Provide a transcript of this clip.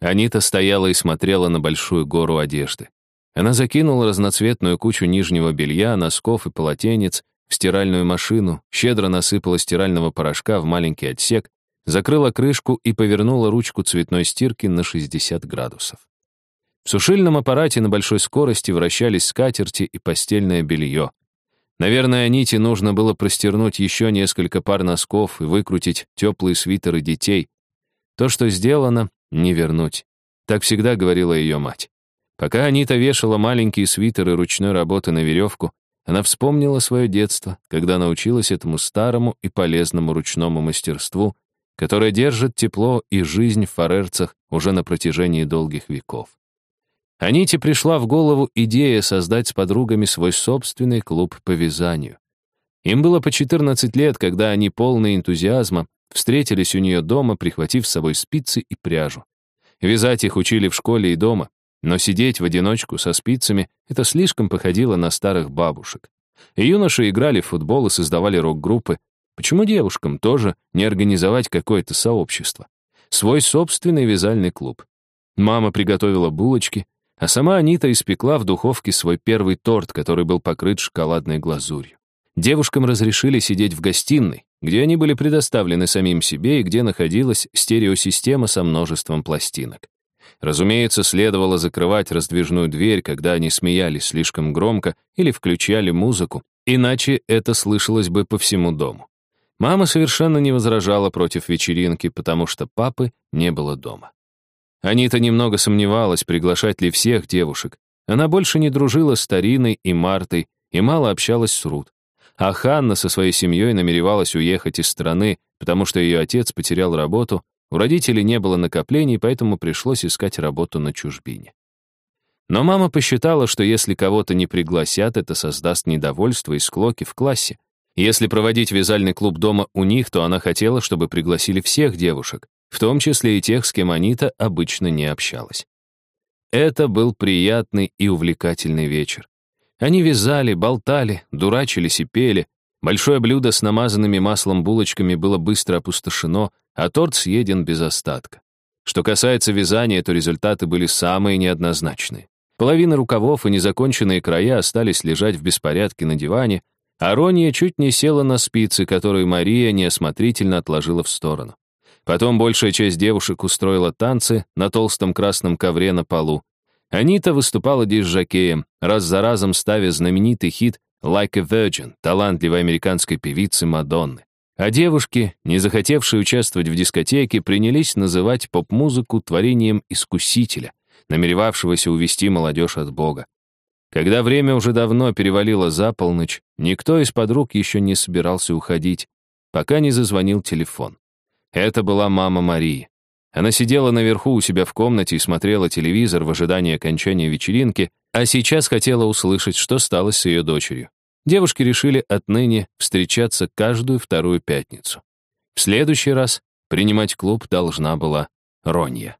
Анита стояла и смотрела на большую гору одежды. Она закинула разноцветную кучу нижнего белья, носков и полотенец в стиральную машину, щедро насыпала стирального порошка в маленький отсек, закрыла крышку и повернула ручку цветной стирки на 60 градусов. В сушильном аппарате на большой скорости вращались скатерти и постельное белье. Наверное, Аните нужно было простернуть еще несколько пар носков и выкрутить теплые свитеры детей. То, что сделано, не вернуть. Так всегда говорила ее мать. Пока Анита вешала маленькие свитеры ручной работы на веревку, она вспомнила свое детство, когда научилась этому старому и полезному ручному мастерству, которое держит тепло и жизнь в фарерцах уже на протяжении долгих веков. Аните пришла в голову идея создать с подругами свой собственный клуб по вязанию. Им было по 14 лет, когда они, полные энтузиазма, встретились у нее дома, прихватив с собой спицы и пряжу. Вязать их учили в школе и дома, но сидеть в одиночку со спицами — это слишком походило на старых бабушек. И юноши играли в футбол и создавали рок-группы. Почему девушкам тоже не организовать какое-то сообщество? Свой собственный вязальный клуб. Мама приготовила булочки, а сама Анита испекла в духовке свой первый торт, который был покрыт шоколадной глазурью. Девушкам разрешили сидеть в гостиной, где они были предоставлены самим себе и где находилась стереосистема со множеством пластинок. Разумеется, следовало закрывать раздвижную дверь, когда они смеялись слишком громко или включали музыку, иначе это слышалось бы по всему дому. Мама совершенно не возражала против вечеринки, потому что папы не было дома. Анита немного сомневалась, приглашать ли всех девушек. Она больше не дружила с Тариной и Мартой и мало общалась с Рут. А Ханна со своей семьей намеревалась уехать из страны, потому что ее отец потерял работу, у родителей не было накоплений, поэтому пришлось искать работу на чужбине. Но мама посчитала, что если кого-то не пригласят, это создаст недовольство и склоки в классе. Если проводить вязальный клуб дома у них, то она хотела, чтобы пригласили всех девушек, в том числе и тех, с кем Анита обычно не общалась. Это был приятный и увлекательный вечер. Они вязали, болтали, дурачились и пели. Большое блюдо с намазанными маслом булочками было быстро опустошено, а торт съеден без остатка. Что касается вязания, то результаты были самые неоднозначные. Половина рукавов и незаконченные края остались лежать в беспорядке на диване, а Ронья чуть не села на спицы, которые Мария неосмотрительно отложила в сторону. Потом большая часть девушек устроила танцы на толстом красном ковре на полу. Анита выступала дисжакеем, раз за разом ставя знаменитый хит «Like a Virgin» талантливой американской певицы Мадонны. А девушки, не захотевшие участвовать в дискотеке, принялись называть поп-музыку творением искусителя, намеревавшегося увести молодежь от Бога. Когда время уже давно перевалило за полночь, никто из подруг еще не собирался уходить, пока не зазвонил телефон. Это была мама Марии. Она сидела наверху у себя в комнате и смотрела телевизор в ожидании окончания вечеринки, а сейчас хотела услышать, что стало с ее дочерью девушки решили отныне встречаться каждую вторую пятницу. В следующий раз принимать клуб должна была Ронья.